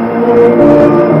Música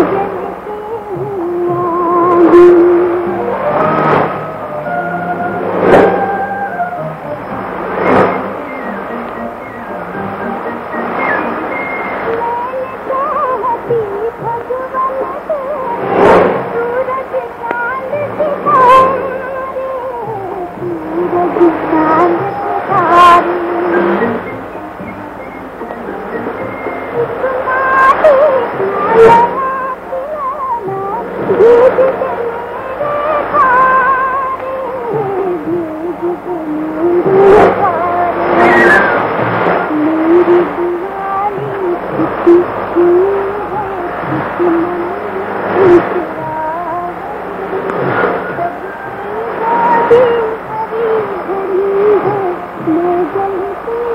Ikan.